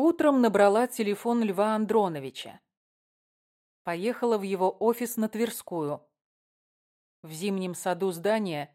Утром набрала телефон Льва Андроновича. Поехала в его офис на Тверскую. В зимнем саду здания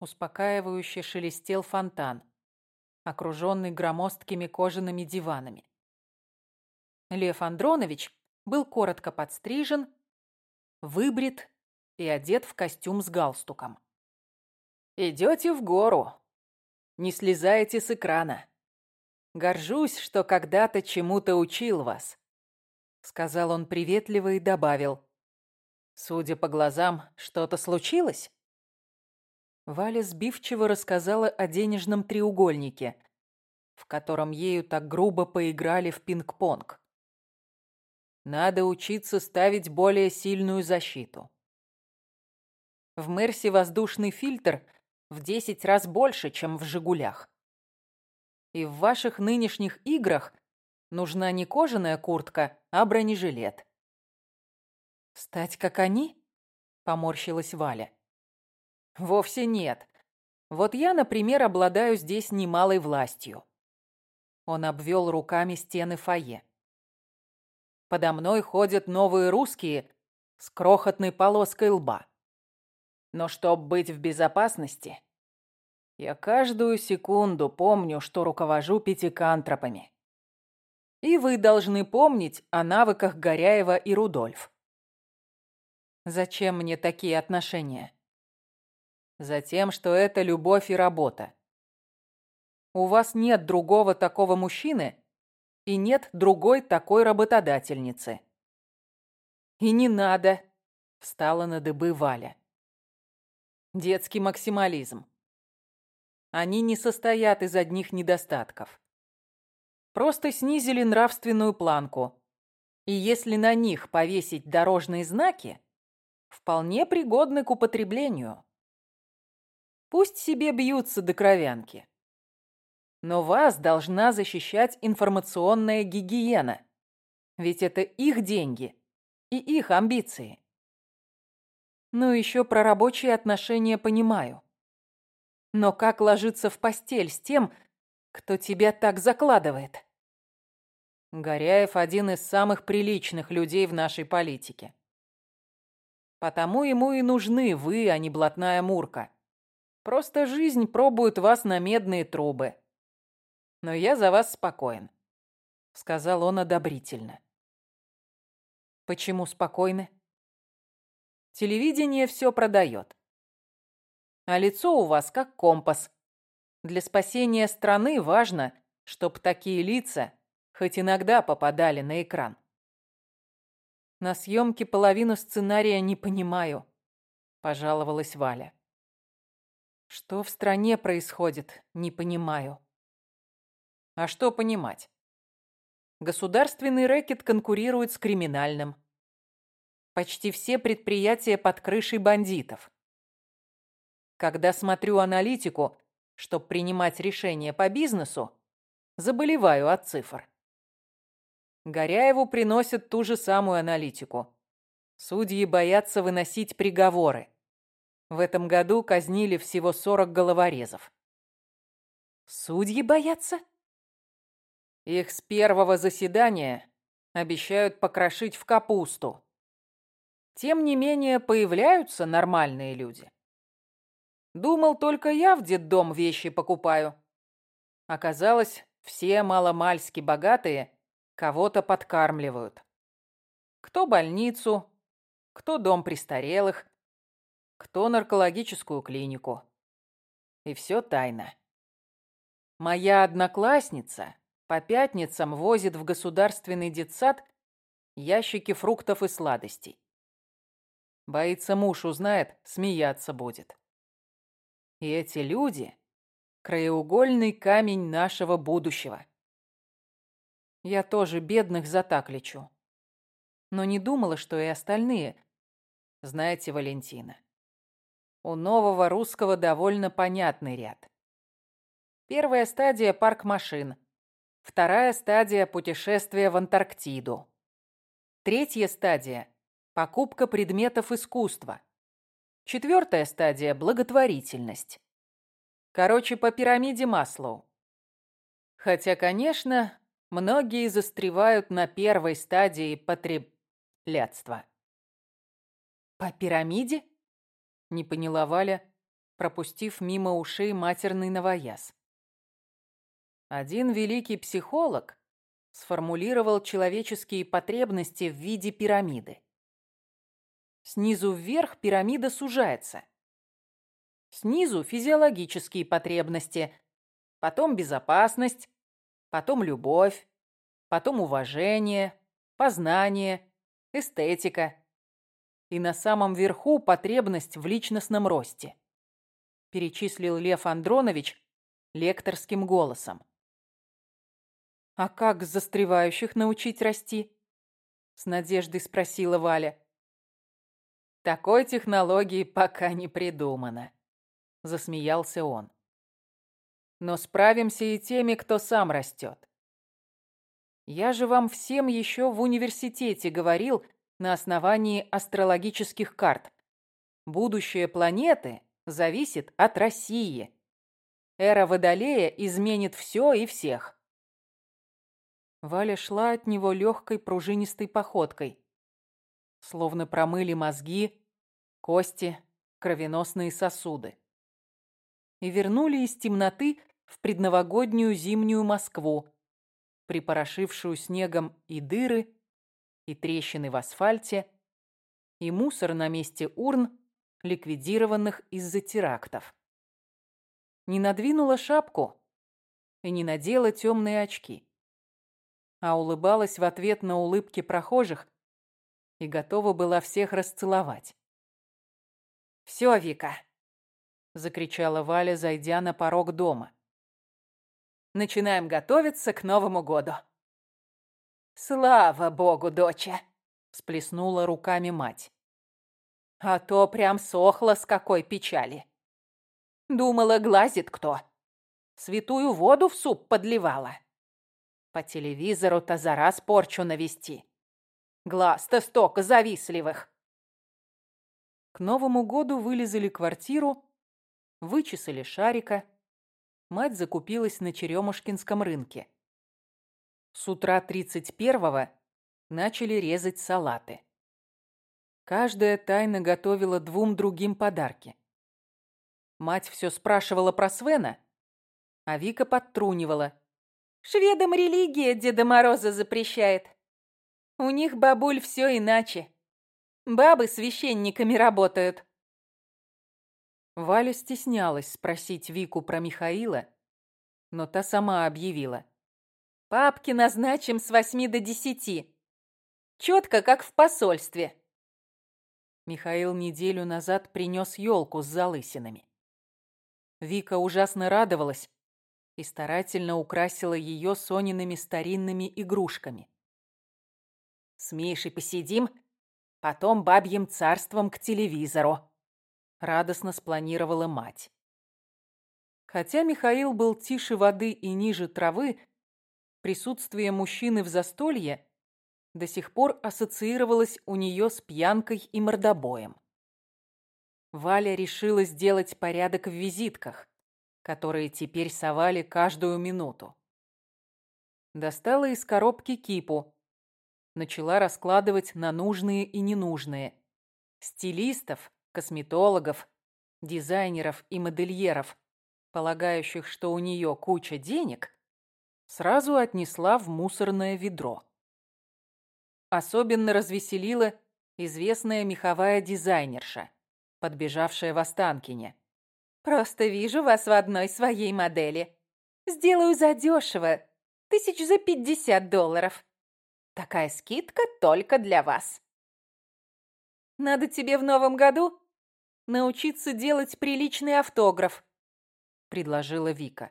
успокаивающе шелестел фонтан, окруженный громоздкими кожаными диванами. Лев Андронович был коротко подстрижен, выбрит и одет в костюм с галстуком. «Идете в гору, не слезаете с экрана. Горжусь, что когда-то чему-то учил вас», — сказал он приветливо и добавил. «Судя по глазам, что-то случилось?» Валя сбивчиво рассказала о денежном треугольнике, в котором ею так грубо поиграли в пинг-понг. Надо учиться ставить более сильную защиту. В Мерсе воздушный фильтр в 10 раз больше, чем в «Жигулях». И в ваших нынешних играх нужна не кожаная куртка, а бронежилет. «Стать как они?» — поморщилась Валя. Вовсе нет. Вот я, например, обладаю здесь немалой властью. Он обвел руками стены фойе. Подо мной ходят новые русские с крохотной полоской лба. Но чтоб быть в безопасности, я каждую секунду помню, что руковожу пятикантропами. И вы должны помнить о навыках Горяева и Рудольф. Зачем мне такие отношения? Затем, что это любовь и работа. У вас нет другого такого мужчины и нет другой такой работодательницы. И не надо, встала на дыбы Валя. Детский максимализм. Они не состоят из одних недостатков. Просто снизили нравственную планку. И если на них повесить дорожные знаки, вполне пригодны к употреблению. Пусть себе бьются до кровянки. Но вас должна защищать информационная гигиена. Ведь это их деньги и их амбиции. Ну, еще про рабочие отношения понимаю. Но как ложиться в постель с тем, кто тебя так закладывает? Горяев один из самых приличных людей в нашей политике. Потому ему и нужны вы, а не блатная Мурка. Просто жизнь пробует вас на медные трубы. Но я за вас спокоен», — сказал он одобрительно. «Почему спокойны?» «Телевидение все продает. А лицо у вас как компас. Для спасения страны важно, чтобы такие лица хоть иногда попадали на экран». «На съемке половину сценария не понимаю», — пожаловалась Валя. Что в стране происходит, не понимаю. А что понимать? Государственный рэкет конкурирует с криминальным. Почти все предприятия под крышей бандитов. Когда смотрю аналитику, чтобы принимать решения по бизнесу, заболеваю от цифр. Горяеву приносят ту же самую аналитику. Судьи боятся выносить приговоры. В этом году казнили всего 40 головорезов. Судьи боятся? Их с первого заседания обещают покрошить в капусту. Тем не менее, появляются нормальные люди. Думал, только я в детдом вещи покупаю. Оказалось, все маломальски богатые кого-то подкармливают. Кто больницу, кто дом престарелых, кто наркологическую клинику. И все тайно. Моя одноклассница по пятницам возит в государственный детсад ящики фруктов и сладостей. Боится муж узнает, смеяться будет. И эти люди — краеугольный камень нашего будущего. Я тоже бедных за так лечу. Но не думала, что и остальные. Знаете, Валентина, у нового русского довольно понятный ряд. Первая стадия – парк машин. Вторая стадия – путешествие в Антарктиду. Третья стадия – покупка предметов искусства. Четвертая стадия – благотворительность. Короче, по пирамиде Маслоу. Хотя, конечно, Многие застревают на первой стадии потреблятства. «По пирамиде?» — не поняла Валя, пропустив мимо ушей матерный новояз. Один великий психолог сформулировал человеческие потребности в виде пирамиды. Снизу вверх пирамида сужается. Снизу физиологические потребности, потом безопасность, потом любовь, потом уважение, познание, эстетика. И на самом верху потребность в личностном росте. Перечислил Лев Андронович лекторским голосом. «А как застревающих научить расти?» С надеждой спросила Валя. «Такой технологии пока не придумано», — засмеялся он. «Но справимся и теми, кто сам растет. Я же вам всем еще в университете говорил на основании астрологических карт. Будущее планеты зависит от России. Эра Водолея изменит все и всех. Валя шла от него легкой пружинистой походкой. Словно промыли мозги, кости, кровеносные сосуды. И вернули из темноты в предновогоднюю зимнюю Москву, припорошившую снегом и дыры, и трещины в асфальте, и мусор на месте урн, ликвидированных из-за терактов. Не надвинула шапку и не надела темные очки а улыбалась в ответ на улыбки прохожих и готова была всех расцеловать. «Все, Вика!» — закричала Валя, зайдя на порог дома. «Начинаем готовиться к Новому году!» «Слава богу, доча!» — сплеснула руками мать. «А то прям сохла с какой печали!» Думала, глазит кто. Святую воду в суп подливала. По телевизору-то за раз порчу навести. Глаз-то столько завистливых. К Новому году вылезали квартиру, вычесали шарика. Мать закупилась на Черемушкинском рынке. С утра 31-го начали резать салаты. Каждая тайно готовила двум другим подарки. Мать все спрашивала про Свена, а Вика подтрунивала. Шведам религия Деда Мороза запрещает. У них, бабуль, все иначе. Бабы священниками работают. Валя стеснялась спросить Вику про Михаила, но та сама объявила. «Папки назначим с восьми до десяти. Четко, как в посольстве». Михаил неделю назад принес елку с залысинами. Вика ужасно радовалась, и старательно украсила ее Сониными старинными игрушками. «С Мишей посидим, потом бабьим царством к телевизору», — радостно спланировала мать. Хотя Михаил был тише воды и ниже травы, присутствие мужчины в застолье до сих пор ассоциировалось у нее с пьянкой и мордобоем. Валя решила сделать порядок в визитках которые теперь совали каждую минуту. Достала из коробки кипу. Начала раскладывать на нужные и ненужные. Стилистов, косметологов, дизайнеров и модельеров, полагающих, что у нее куча денег, сразу отнесла в мусорное ведро. Особенно развеселила известная меховая дизайнерша, подбежавшая в Останкине. Просто вижу вас в одной своей модели. Сделаю задешево, тысяч за пятьдесят долларов. Такая скидка только для вас. Надо тебе в новом году научиться делать приличный автограф, предложила Вика.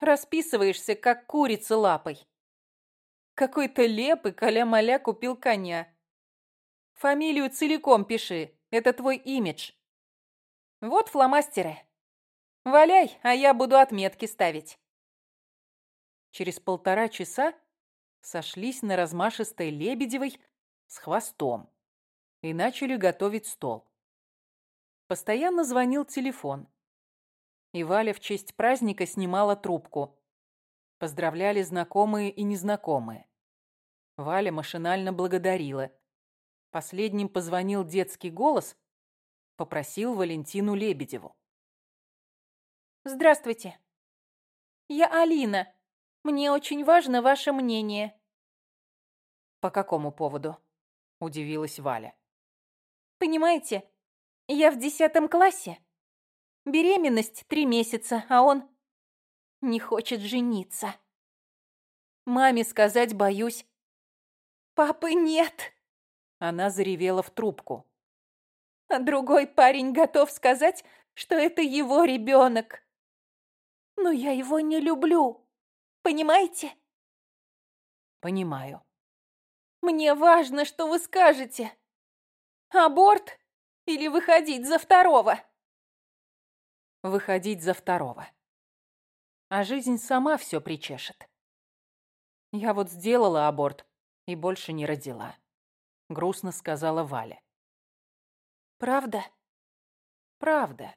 Расписываешься, как курица лапой. Какой-то лепый каля-маля купил коня. Фамилию целиком пиши, это твой имидж. Вот фломастеры. Валяй, а я буду отметки ставить. Через полтора часа сошлись на размашистой Лебедевой с хвостом и начали готовить стол. Постоянно звонил телефон. И Валя в честь праздника снимала трубку. Поздравляли знакомые и незнакомые. Валя машинально благодарила. Последним позвонил детский голос, попросил Валентину Лебедеву. «Здравствуйте. Я Алина. Мне очень важно ваше мнение». «По какому поводу?» – удивилась Валя. «Понимаете, я в десятом классе. Беременность три месяца, а он не хочет жениться. Маме сказать боюсь. Папы нет. Она заревела в трубку. А другой парень готов сказать, что это его ребенок. Но я его не люблю. Понимаете? Понимаю. Мне важно, что вы скажете. Аборт или выходить за второго? Выходить за второго. А жизнь сама все причешет. Я вот сделала аборт и больше не родила. Грустно сказала Валя. Правда? Правда.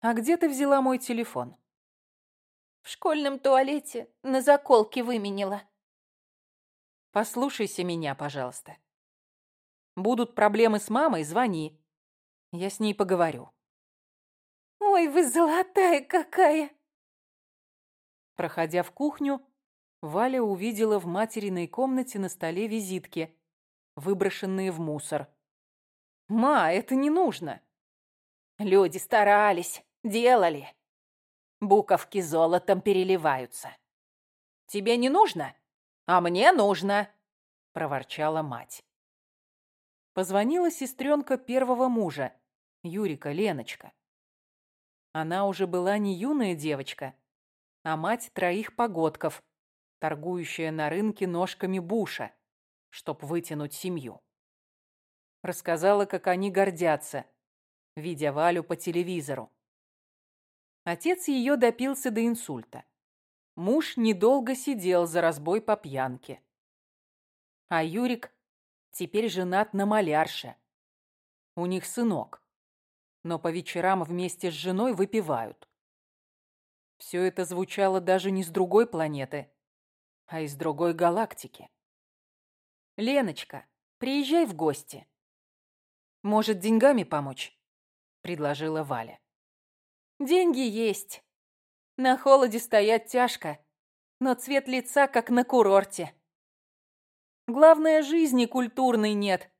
А где ты взяла мой телефон? В школьном туалете на заколке выменила. Послушайся меня, пожалуйста. Будут проблемы с мамой, звони. Я с ней поговорю. Ой, вы золотая какая! Проходя в кухню, Валя увидела в материной комнате на столе визитки, выброшенные в мусор. «Ма, это не нужно!» «Люди старались, делали. Буковки золотом переливаются. Тебе не нужно? А мне нужно!» – проворчала мать. Позвонила сестренка первого мужа, Юрика Леночка. Она уже была не юная девочка, а мать троих погодков, торгующая на рынке ножками буша, чтоб вытянуть семью. Рассказала, как они гордятся, видя Валю по телевизору. Отец ее допился до инсульта. Муж недолго сидел за разбой по пьянке. А Юрик теперь женат на малярше. У них сынок. Но по вечерам вместе с женой выпивают. Все это звучало даже не с другой планеты, а из другой галактики. «Леночка, приезжай в гости. Может, деньгами помочь?» – предложила Валя. «Деньги есть. На холоде стоять тяжко, но цвет лица как на курорте. Главное, жизни культурной нет,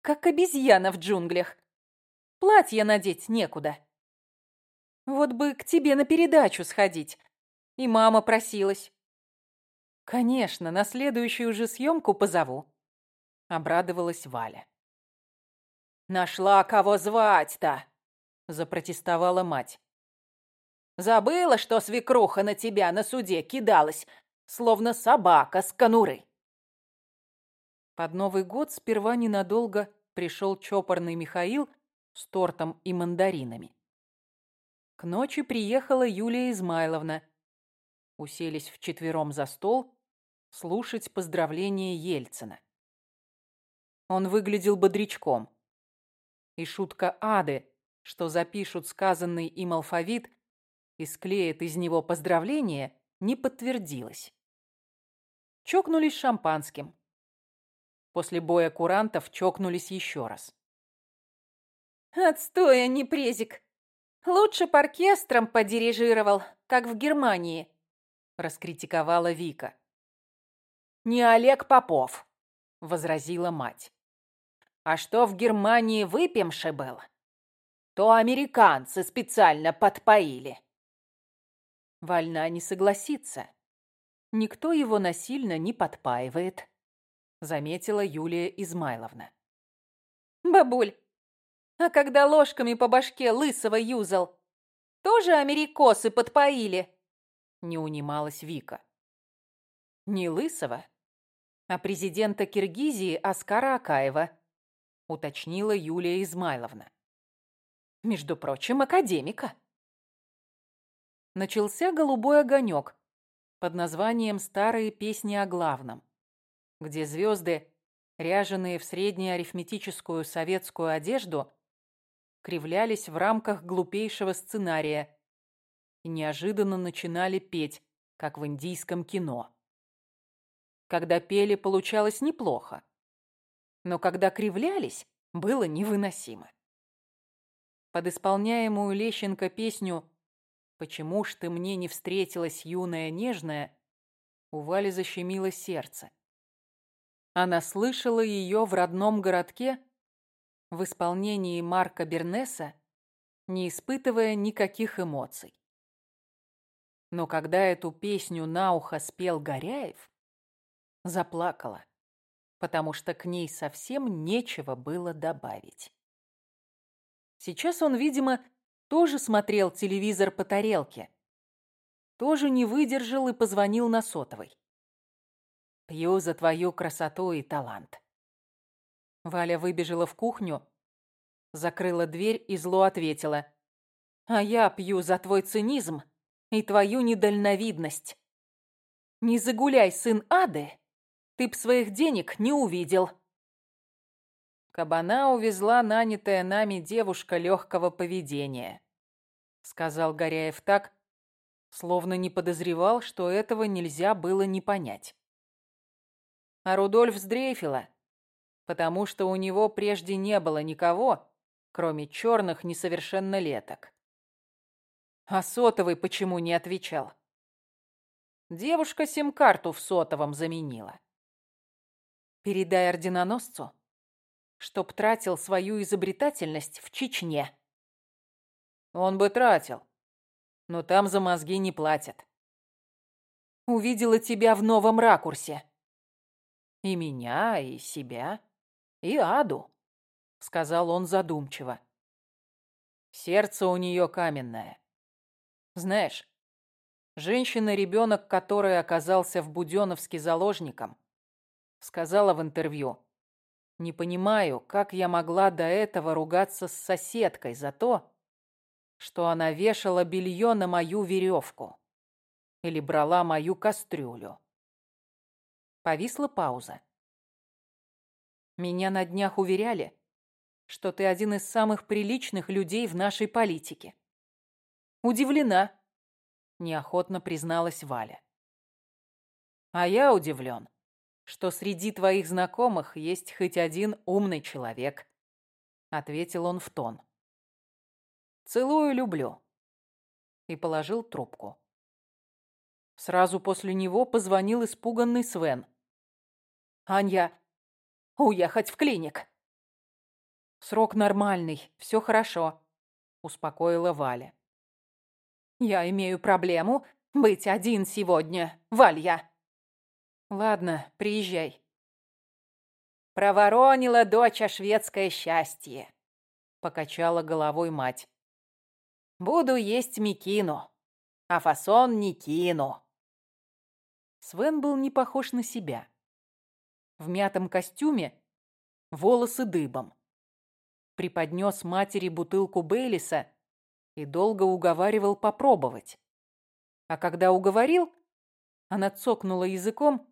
как обезьяна в джунглях. Платье надеть некуда». Вот бы к тебе на передачу сходить. И мама просилась. Конечно, на следующую же съемку позову. Обрадовалась Валя. Нашла кого звать-то, запротестовала мать. Забыла, что свекруха на тебя на суде кидалась, словно собака с конуры. Под Новый год сперва ненадолго пришел чопорный Михаил с тортом и мандаринами. К ночи приехала Юлия Измайловна. Уселись вчетвером за стол слушать поздравления Ельцина. Он выглядел бодрячком. И шутка Ады, что запишут сказанный им алфавит и склеят из него поздравления, не подтвердилась. Чокнулись шампанским. После боя курантов чокнулись еще раз. «Отстой, а не презик!» Лучше б оркестром подирижировал, как в Германии, раскритиковала Вика. Не Олег Попов, возразила мать. А что в Германии выпьемше было, то американцы специально подпоили. Вольна не согласится. Никто его насильно не подпаивает, заметила Юлия Измайловна. Бабуль, а когда ложками по башке лысого юзал, тоже америкосы подпоили?» Не унималась Вика. «Не лысого, а президента Киргизии Аскара Акаева», уточнила Юлия Измайловна. «Между прочим, академика». Начался голубой огонек под названием «Старые песни о главном», где звезды, ряженые в среднеарифметическую советскую одежду, кривлялись в рамках глупейшего сценария и неожиданно начинали петь как в индийском кино. Когда пели, получалось неплохо. Но когда кривлялись, было невыносимо. Под исполняемую Лещенко песню «Почему ж ты мне не встретилась, юная нежная?» у Вали защемило сердце. Она слышала ее в родном городке в исполнении Марка Бернеса, не испытывая никаких эмоций. Но когда эту песню на ухо спел Горяев, заплакала, потому что к ней совсем нечего было добавить. Сейчас он, видимо, тоже смотрел телевизор по тарелке, тоже не выдержал и позвонил на сотовой. «Пью за твою красоту и талант». Валя выбежала в кухню, закрыла дверь и зло ответила. «А я пью за твой цинизм и твою недальновидность. Не загуляй, сын ады, ты б своих денег не увидел». Кабана увезла нанятая нами девушка легкого поведения, сказал Горяев так, словно не подозревал, что этого нельзя было не понять. А Рудольф сдрейфила, потому что у него прежде не было никого, кроме черных несовершеннолеток. А сотовый почему не отвечал? Девушка сим-карту в сотовом заменила. Передай орденоносцу, чтоб тратил свою изобретательность в Чечне. Он бы тратил, но там за мозги не платят. Увидела тебя в новом ракурсе. И меня, и себя, и Аду, сказал он задумчиво. Сердце у нее каменное. Знаешь, женщина-ребенок, который оказался в Буденовске заложником, сказала в интервью, «Не понимаю, как я могла до этого ругаться с соседкой за то, что она вешала белье на мою веревку или брала мою кастрюлю. Повисла пауза. Меня на днях уверяли, что ты один из самых приличных людей в нашей политике. Удивлена, неохотно призналась Валя. А я удивлен, что среди твоих знакомых есть хоть один умный человек, ответил он в тон. Целую, люблю. И положил трубку. Сразу после него позвонил испуганный Свен. «Анья, уехать в клиник!» «Срок нормальный, все хорошо», — успокоила Валя. «Я имею проблему быть один сегодня, Валья». «Ладно, приезжай». «Проворонила доча шведское счастье», — покачала головой мать. Буду есть микину, а фасон не кину. Свен был не похож на себя. В мятом костюме волосы дыбом. Преподнес матери бутылку Бейлиса и долго уговаривал попробовать. А когда уговорил, она цокнула языком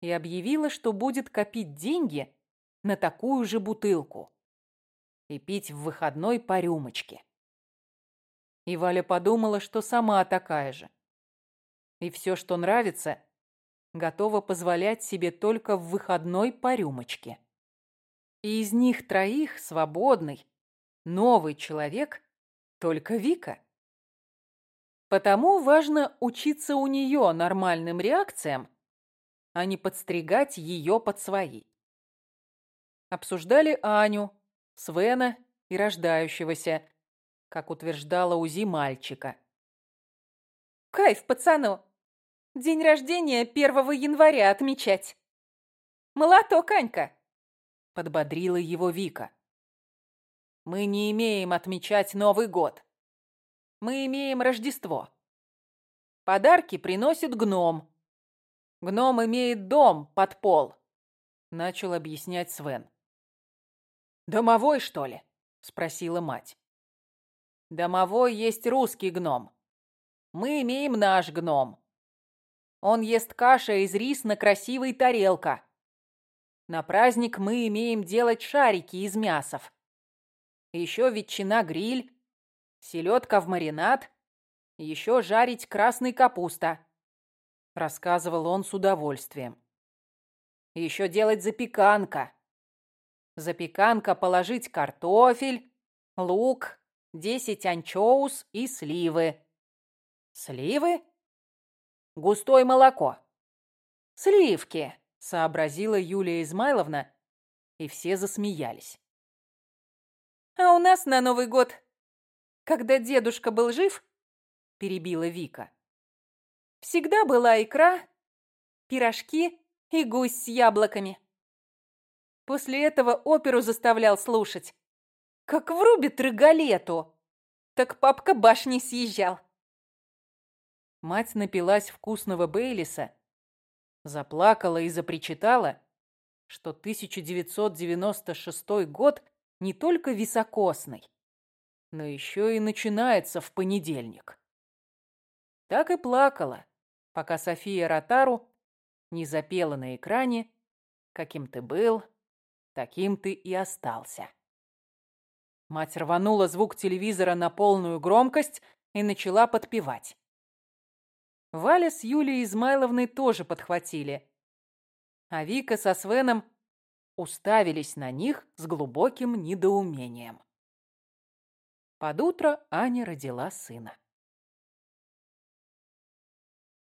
и объявила, что будет копить деньги на такую же бутылку и пить в выходной по рюмочке. И Валя подумала, что сама такая же. И все, что нравится, готова позволять себе только в выходной по рюмочке. И из них троих свободный, новый человек только Вика. Потому важно учиться у нее нормальным реакциям, а не подстригать ее под свои. Обсуждали Аню, Свена и рождающегося, как утверждала УЗИ мальчика. «Кайф пацану! День рождения 1 января отмечать!» «Молоток, Анька!» — подбодрила его Вика. «Мы не имеем отмечать Новый год. Мы имеем Рождество. Подарки приносит гном. Гном имеет дом под пол», — начал объяснять Свен. «Домовой, что ли?» — спросила мать. Домовой есть русский гном. Мы имеем наш гном. Он ест каша из рис на красивой тарелка. На праздник мы имеем делать шарики из мясов. Еще ветчина-гриль, селедка в маринад, еще жарить красный капуста. Рассказывал он с удовольствием. Еще делать запеканка. Запеканка положить картофель, лук, десять анчоус и сливы. Сливы? Густое молоко. Сливки, сообразила Юлия Измайловна, и все засмеялись. А у нас на Новый год, когда дедушка был жив, перебила Вика, всегда была икра, пирожки и гусь с яблоками. После этого оперу заставлял слушать. Как врубит рыгалету, так папка башни съезжал. Мать напилась вкусного Бейлиса, заплакала и запричитала, что 1996 год не только високосный, но еще и начинается в понедельник. Так и плакала, пока София Ротару не запела на экране «Каким ты был, таким ты и остался». Мать рванула звук телевизора на полную громкость и начала подпевать. Валя с Юлией Измайловной тоже подхватили. А Вика со Свеном уставились на них с глубоким недоумением. Под утро Аня родила сына.